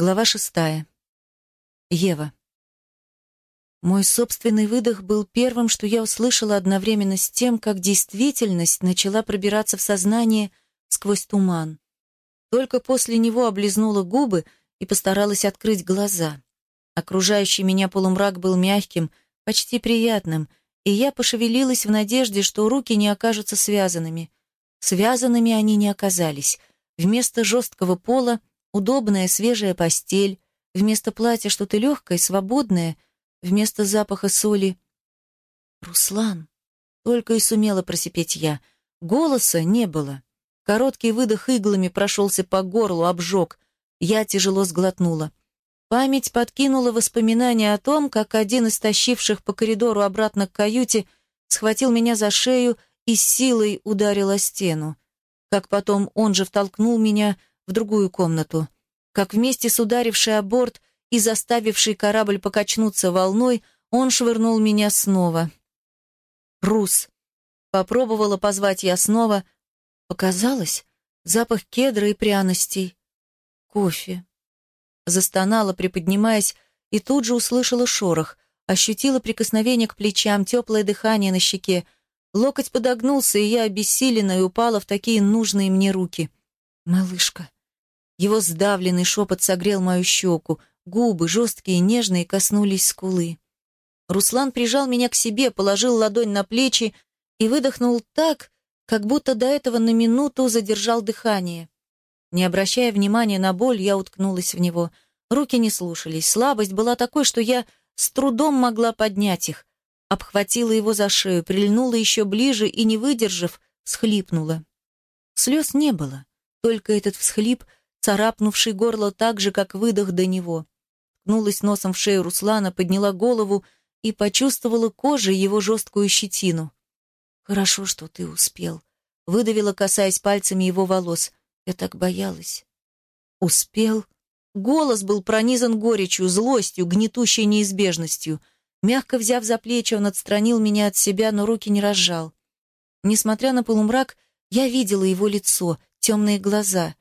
Глава шестая. Ева. Мой собственный выдох был первым, что я услышала одновременно с тем, как действительность начала пробираться в сознание сквозь туман. Только после него облизнула губы и постаралась открыть глаза. Окружающий меня полумрак был мягким, почти приятным, и я пошевелилась в надежде, что руки не окажутся связанными. Связанными они не оказались. Вместо жесткого пола Удобная свежая постель, вместо платья что-то легкое, свободное, вместо запаха соли. «Руслан!» — только и сумела просипеть я. Голоса не было. Короткий выдох иглами прошелся по горлу, обжег. Я тяжело сглотнула. Память подкинула воспоминания о том, как один из тащивших по коридору обратно к каюте схватил меня за шею и силой ударил о стену. Как потом он же втолкнул меня в другую комнату. Как вместе с ударившей о борт и заставивший корабль покачнуться волной, он швырнул меня снова. «Рус!» Попробовала позвать я снова. Показалось, запах кедра и пряностей. Кофе. Застонала, приподнимаясь, и тут же услышала шорох, ощутила прикосновение к плечам, теплое дыхание на щеке. Локоть подогнулся, и я обессиленно и упала в такие нужные мне руки. «Малышка!» Его сдавленный шепот согрел мою щеку, губы, жесткие и нежные, коснулись скулы. Руслан прижал меня к себе, положил ладонь на плечи и выдохнул так, как будто до этого на минуту задержал дыхание. Не обращая внимания на боль, я уткнулась в него. Руки не слушались, слабость была такой, что я с трудом могла поднять их. Обхватила его за шею, прильнула еще ближе и, не выдержав, всхлипнула. Слез не было, только этот всхлип — царапнувший горло так же, как выдох до него. Ткнулась носом в шею Руслана, подняла голову и почувствовала кожей его жесткую щетину. «Хорошо, что ты успел», — выдавила, касаясь пальцами его волос. «Я так боялась». «Успел?» Голос был пронизан горечью, злостью, гнетущей неизбежностью. Мягко взяв за плечи, он отстранил меня от себя, но руки не разжал. Несмотря на полумрак, я видела его лицо, темные глаза.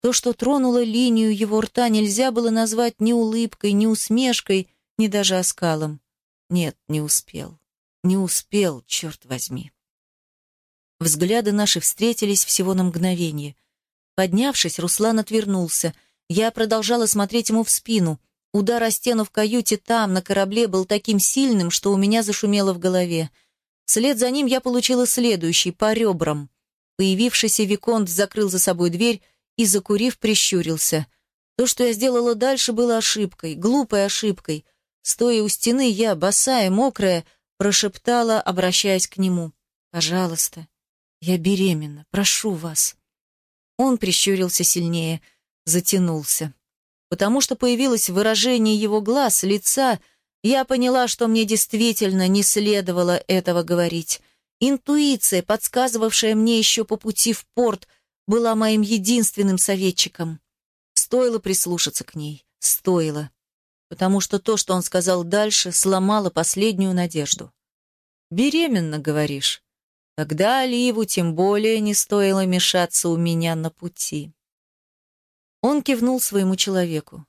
То, что тронуло линию его рта, нельзя было назвать ни улыбкой, ни усмешкой, ни даже оскалом. Нет, не успел. Не успел, черт возьми. Взгляды наши встретились всего на мгновение. Поднявшись, Руслан отвернулся. Я продолжала смотреть ему в спину. Удар о стену в каюте там, на корабле, был таким сильным, что у меня зашумело в голове. Вслед за ним я получила следующий, по ребрам. Появившийся Виконт закрыл за собой дверь и, закурив, прищурился. То, что я сделала дальше, было ошибкой, глупой ошибкой. Стоя у стены, я, босая, мокрая, прошептала, обращаясь к нему. «Пожалуйста, я беременна, прошу вас». Он прищурился сильнее, затянулся. Потому что появилось выражение его глаз, лица, я поняла, что мне действительно не следовало этого говорить. Интуиция, подсказывавшая мне еще по пути в порт — была моим единственным советчиком. Стоило прислушаться к ней, стоило, потому что то, что он сказал дальше, сломало последнюю надежду. «Беременна, говоришь?» Тогда Оливу тем более не стоило мешаться у меня на пути. Он кивнул своему человеку.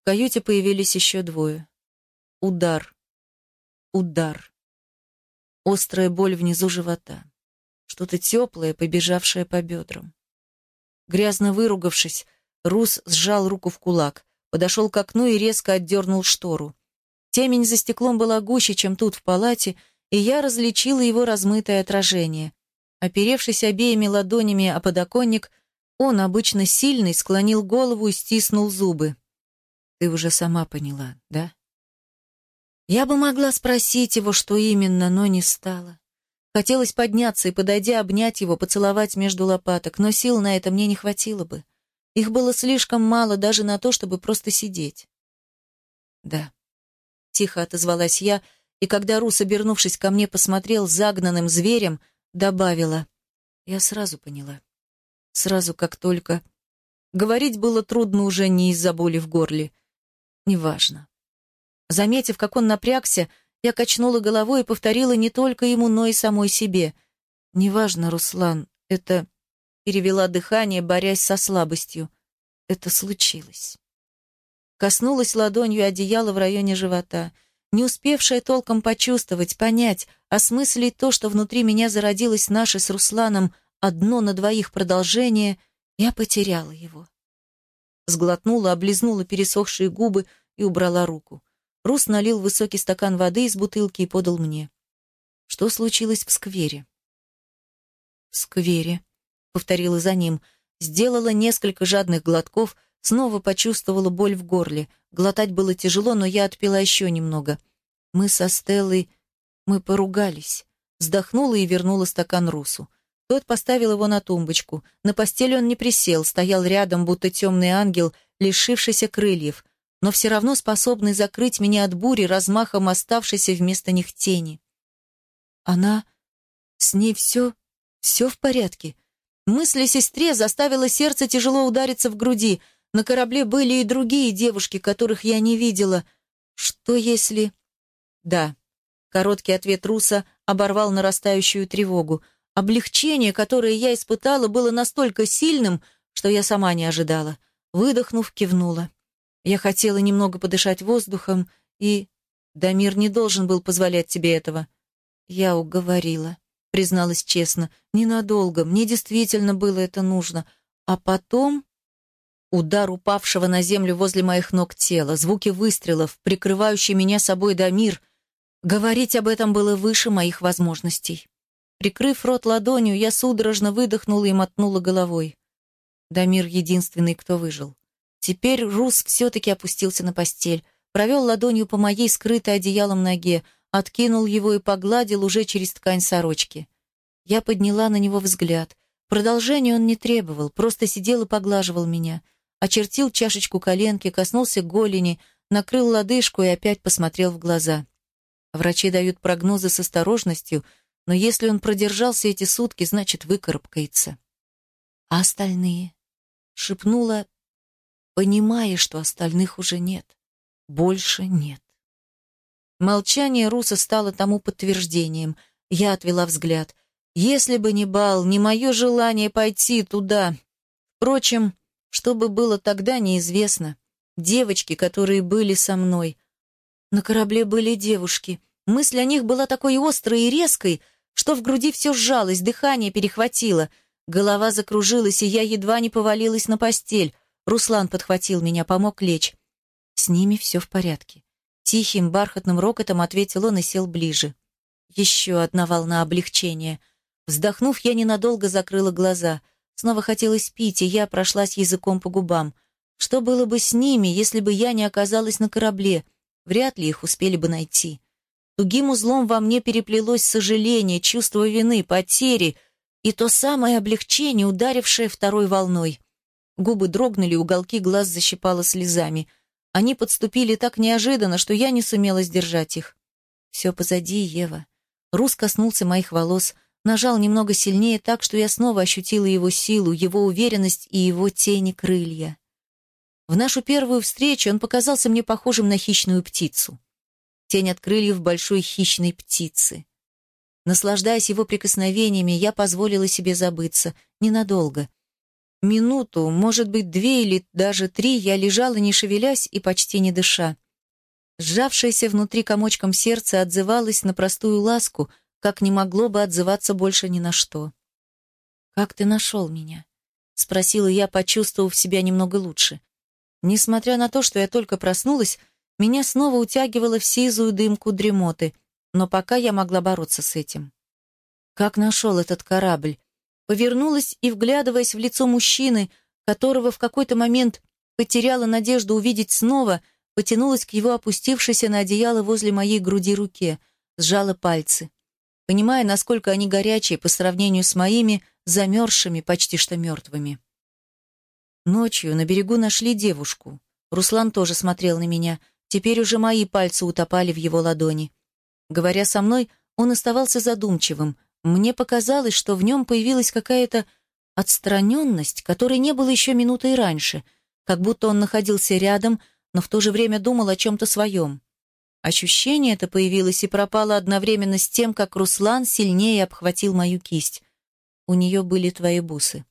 В каюте появились еще двое. Удар. Удар. Острая боль внизу живота. Что-то теплое, побежавшее по бедрам. Грязно выругавшись, Рус сжал руку в кулак, подошел к окну и резко отдернул штору. Темень за стеклом была гуще, чем тут в палате, и я различила его размытое отражение. Оперевшись обеими ладонями о подоконник, он, обычно сильный, склонил голову и стиснул зубы. «Ты уже сама поняла, да?» Я бы могла спросить его, что именно, но не стала. Хотелось подняться и, подойдя, обнять его, поцеловать между лопаток, но сил на это мне не хватило бы. Их было слишком мало даже на то, чтобы просто сидеть. «Да», — тихо отозвалась я, и когда Рус, обернувшись ко мне, посмотрел загнанным зверем, добавила. Я сразу поняла. Сразу, как только... Говорить было трудно уже не из-за боли в горле. Неважно. Заметив, как он напрягся, я качнула головой и повторила не только ему, но и самой себе. «Неважно, Руслан, это...» Перевела дыхание, борясь со слабостью. «Это случилось». коснулась ладонью одеяла в районе живота. Не успевшая толком почувствовать, понять, осмыслить то, что внутри меня зародилось наше с Русланом одно на двоих продолжение, я потеряла его. Сглотнула, облизнула пересохшие губы и убрала руку. Рус налил высокий стакан воды из бутылки и подал мне. Что случилось в сквере? В сквере, повторила за ним, сделала несколько жадных глотков, снова почувствовала боль в горле. Глотать было тяжело, но я отпила еще немного. Мы со Стеллой... Мы поругались. Вздохнула и вернула стакан Русу. Тот поставил его на тумбочку. На постели он не присел, стоял рядом, будто темный ангел, лишившийся крыльев, но все равно способный закрыть меня от бури размахом оставшейся вместо них тени. Она... С ней все... все в порядке. Мысль о сестре заставила сердце тяжело удариться в груди. На корабле были и другие девушки, которых я не видела. Что если... Да. Короткий ответ Руса оборвал нарастающую тревогу. Облегчение, которое я испытала, было настолько сильным, что я сама не ожидала. Выдохнув, кивнула. Я хотела немного подышать воздухом, и... Дамир не должен был позволять тебе этого. Я уговорила, призналась честно. Ненадолго, мне действительно было это нужно. А потом... Удар упавшего на землю возле моих ног тела, звуки выстрелов, прикрывающий меня собой Дамир. Говорить об этом было выше моих возможностей. Прикрыв рот ладонью, я судорожно выдохнула и мотнула головой. Дамир единственный, кто выжил. Теперь Рус все-таки опустился на постель, провел ладонью по моей скрытой одеялом ноге, откинул его и погладил уже через ткань сорочки. Я подняла на него взгляд. Продолжения он не требовал, просто сидел и поглаживал меня. Очертил чашечку коленки, коснулся голени, накрыл лодыжку и опять посмотрел в глаза. Врачи дают прогнозы с осторожностью, но если он продержался эти сутки, значит, выкарабкается. А остальные? Шепнула, понимая, что остальных уже нет. Больше нет. Молчание Руса стало тому подтверждением. Я отвела взгляд. Если бы не бал, не мое желание пойти туда. Впрочем, что бы было тогда, неизвестно. Девочки, которые были со мной. На корабле были девушки. Мысль о них была такой острой и резкой, что в груди все сжалось, дыхание перехватило. Голова закружилась, и я едва не повалилась на постель. Руслан подхватил меня, помог лечь. С ними все в порядке. Тихим, бархатным рокотом ответил он и сел ближе. Еще одна волна облегчения. Вздохнув, я ненадолго закрыла глаза. Снова хотелось пить, и я прошлась языком по губам. Что было бы с ними, если бы я не оказалась на корабле? Вряд ли их успели бы найти. Тугим узлом во мне переплелось сожаление, чувство вины, потери и то самое облегчение, ударившее второй волной. Губы дрогнули, уголки глаз защипало слезами — они подступили так неожиданно, что я не сумела сдержать их. Все позади, Ева. Рус коснулся моих волос, нажал немного сильнее так, что я снова ощутила его силу, его уверенность и его тени крылья. В нашу первую встречу он показался мне похожим на хищную птицу. Тень от крыльев большой хищной птицы. Наслаждаясь его прикосновениями, я позволила себе забыться. Ненадолго. Минуту, может быть, две или даже три я лежала, не шевелясь и почти не дыша. Сжавшееся внутри комочком сердце отзывалось на простую ласку, как не могло бы отзываться больше ни на что. «Как ты нашел меня?» — спросила я, почувствовав себя немного лучше. Несмотря на то, что я только проснулась, меня снова утягивало в сизую дымку дремоты, но пока я могла бороться с этим. «Как нашел этот корабль?» Повернулась и, вглядываясь в лицо мужчины, которого в какой-то момент потеряла надежду увидеть снова, потянулась к его опустившейся на одеяло возле моей груди руке, сжала пальцы. Понимая, насколько они горячие по сравнению с моими, замерзшими, почти что мертвыми. Ночью на берегу нашли девушку. Руслан тоже смотрел на меня. Теперь уже мои пальцы утопали в его ладони. Говоря со мной, он оставался задумчивым, мне показалось, что в нем появилась какая-то отстраненность, которой не было еще минутой раньше, как будто он находился рядом, но в то же время думал о чем-то своем. Ощущение это появилось и пропало одновременно с тем, как Руслан сильнее обхватил мою кисть. У нее были твои бусы.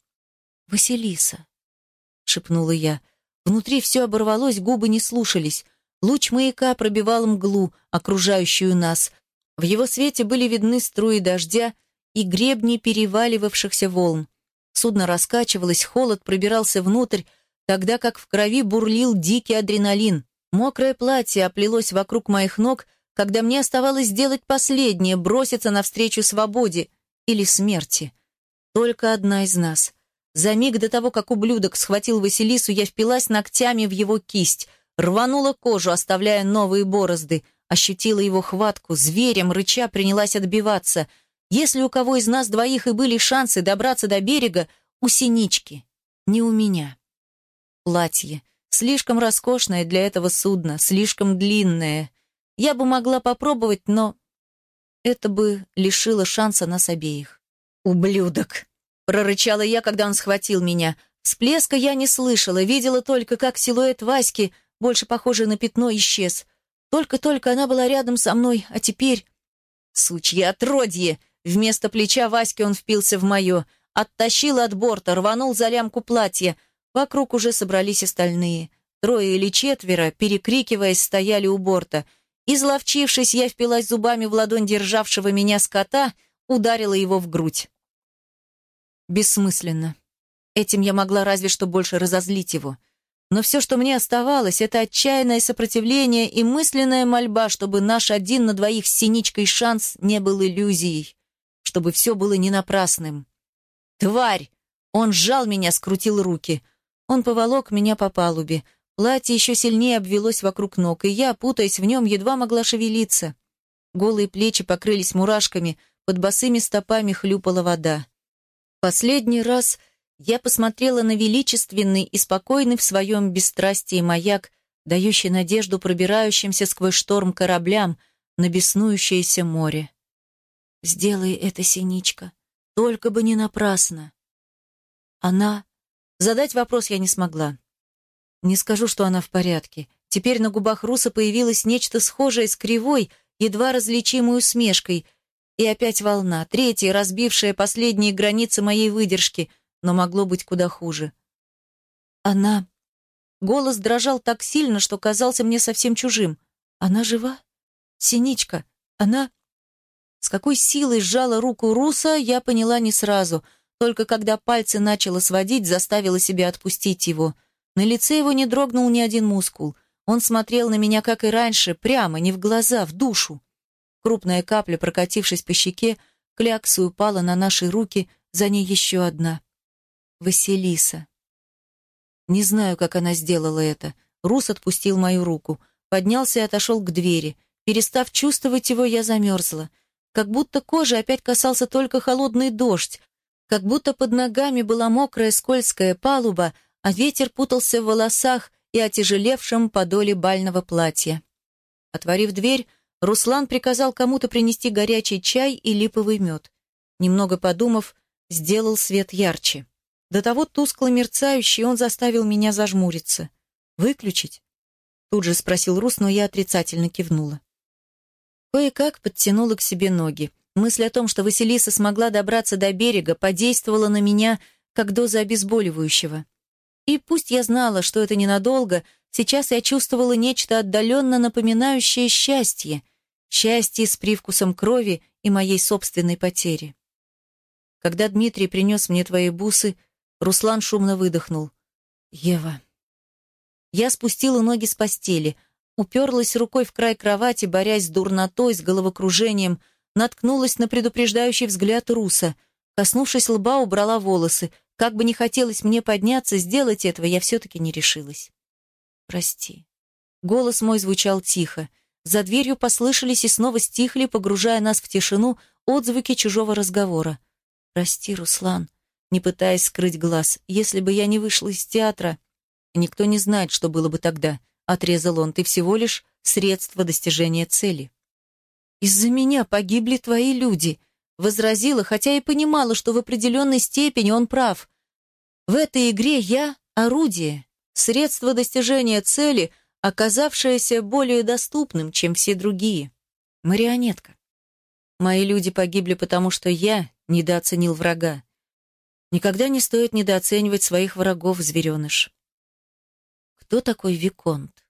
«Василиса», — шепнула я. Внутри все оборвалось, губы не слушались. Луч маяка пробивал мглу, окружающую нас. В его свете были видны струи дождя и гребни переваливавшихся волн. Судно раскачивалось, холод пробирался внутрь, тогда как в крови бурлил дикий адреналин. Мокрое платье оплелось вокруг моих ног, когда мне оставалось сделать последнее — броситься навстречу свободе или смерти. Только одна из нас. За миг до того, как ублюдок схватил Василису, я впилась ногтями в его кисть, рванула кожу, оставляя новые борозды, ощутила его хватку, зверем, рыча, принялась отбиваться. Если у кого из нас двоих и были шансы добраться до берега, у Синички, не у меня. Платье. Слишком роскошное для этого судна, слишком длинное. Я бы могла попробовать, но это бы лишило шанса нас обеих. «Ублюдок!» прорычала я, когда он схватил меня. Всплеска я не слышала, видела только, как силуэт Васьки, больше похожий на пятно, исчез. Только-только она была рядом со мной, а теперь... Сучье отродье! Вместо плеча Васьки он впился в мое. Оттащил от борта, рванул за лямку платья. Вокруг уже собрались остальные. Трое или четверо, перекрикиваясь, стояли у борта. Изловчившись, я впилась зубами в ладонь державшего меня скота, ударила его в грудь. Бессмысленно. Этим я могла разве что больше разозлить его. Но все, что мне оставалось, это отчаянное сопротивление и мысленная мольба, чтобы наш один на двоих с синичкой шанс не был иллюзией, чтобы все было не напрасным. «Тварь!» Он сжал меня, скрутил руки. Он поволок меня по палубе. Платье еще сильнее обвелось вокруг ног, и я, путаясь в нем, едва могла шевелиться. Голые плечи покрылись мурашками, под босыми стопами хлюпала вода. Последний раз я посмотрела на величественный и спокойный в своем бесстрастии маяк, дающий надежду пробирающимся сквозь шторм кораблям на беснующееся море. «Сделай это, Синичка, только бы не напрасно». Она... Задать вопрос я не смогла. Не скажу, что она в порядке. Теперь на губах Руса появилось нечто схожее с кривой, едва различимой усмешкой — и опять волна, третья, разбившая последние границы моей выдержки, но могло быть куда хуже. Она... Голос дрожал так сильно, что казался мне совсем чужим. Она жива? Синичка, она... С какой силой сжала руку Руса, я поняла не сразу. Только когда пальцы начала сводить, заставила себя отпустить его. На лице его не дрогнул ни один мускул. Он смотрел на меня, как и раньше, прямо, не в глаза, в душу. Крупная капля, прокатившись по щеке, кляксой упала на наши руки, за ней еще одна. Василиса. Не знаю, как она сделала это. Рус отпустил мою руку, поднялся и отошел к двери. Перестав чувствовать его, я замерзла. Как будто кожи опять касался только холодный дождь, как будто под ногами была мокрая скользкая палуба, а ветер путался в волосах и отяжелевшем подоле бального платья. Отворив дверь, Руслан приказал кому-то принести горячий чай и липовый мед. Немного подумав, сделал свет ярче. До того тускло мерцающий, он заставил меня зажмуриться. «Выключить?» Тут же спросил Рус, но я отрицательно кивнула. Кое-как подтянула к себе ноги. Мысль о том, что Василиса смогла добраться до берега, подействовала на меня, как доза обезболивающего. И пусть я знала, что это ненадолго, сейчас я чувствовала нечто отдаленно напоминающее счастье, счастье с привкусом крови и моей собственной потери. Когда Дмитрий принес мне твои бусы, Руслан шумно выдохнул. «Ева». Я спустила ноги с постели, уперлась рукой в край кровати, борясь с дурнотой, с головокружением, наткнулась на предупреждающий взгляд Руса. Коснувшись лба, убрала волосы. Как бы не хотелось мне подняться, сделать этого я все-таки не решилась. «Прости». Голос мой звучал тихо. За дверью послышались и снова стихли, погружая нас в тишину, отзвуки чужого разговора. «Прости, Руслан», не пытаясь скрыть глаз, «если бы я не вышла из театра...» «Никто не знает, что было бы тогда», — отрезал он, «ты всего лишь средство достижения цели». «Из-за меня погибли твои люди», — возразила, хотя и понимала, что в определенной степени он прав. «В этой игре я — орудие, средство достижения цели — оказавшееся более доступным, чем все другие. Марионетка. Мои люди погибли, потому что я недооценил врага. Никогда не стоит недооценивать своих врагов, звереныш. кто такой Виконт?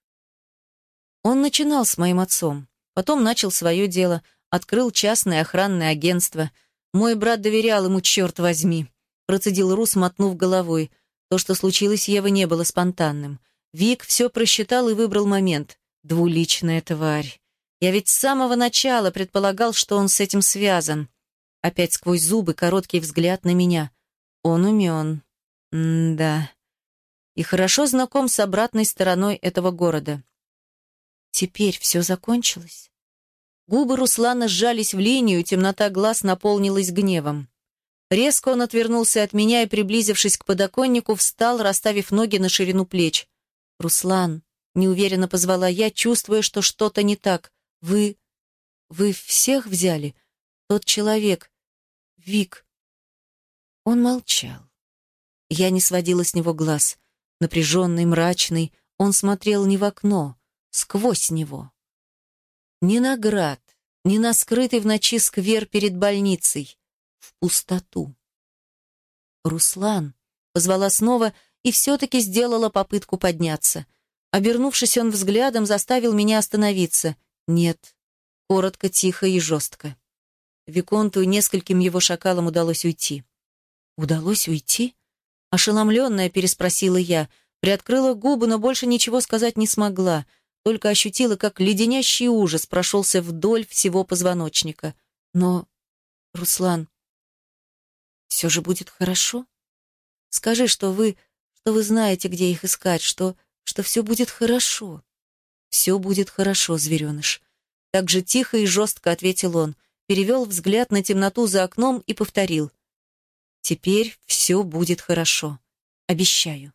Он начинал с моим отцом, потом начал свое дело, открыл частное охранное агентство. Мой брат доверял ему, черт возьми. Процедил Рус, мотнув головой. То, что случилось Евой, не было спонтанным. Вик все просчитал и выбрал момент. Двуличная тварь. Я ведь с самого начала предполагал, что он с этим связан. Опять сквозь зубы короткий взгляд на меня. Он умен. М-да. И хорошо знаком с обратной стороной этого города. Теперь все закончилось. Губы Руслана сжались в линию, темнота глаз наполнилась гневом. Резко он отвернулся от меня и, приблизившись к подоконнику, встал, расставив ноги на ширину плеч. «Руслан», — неуверенно позвала я, чувствуя, что что-то не так. «Вы... вы всех взяли? Тот человек... Вик...» Он молчал. Я не сводила с него глаз. Напряженный, мрачный, он смотрел не в окно, сквозь него. Ни на град, ни на скрытый в ночи сквер перед больницей, в пустоту. «Руслан!» — позвала снова и все-таки сделала попытку подняться. Обернувшись, он взглядом заставил меня остановиться. «Нет». Коротко, тихо и жестко. Виконту нескольким его шакалам удалось уйти. «Удалось уйти?» Ошеломленная переспросила я, приоткрыла губы, но больше ничего сказать не смогла, только ощутила, как леденящий ужас прошелся вдоль всего позвоночника. Но, Руслан, все же будет хорошо? Скажи, что вы, что вы знаете, где их искать, что, что все будет хорошо. Все будет хорошо, звереныш. Так же тихо и жестко ответил он, перевел взгляд на темноту за окном и повторил. Теперь все будет хорошо. Обещаю.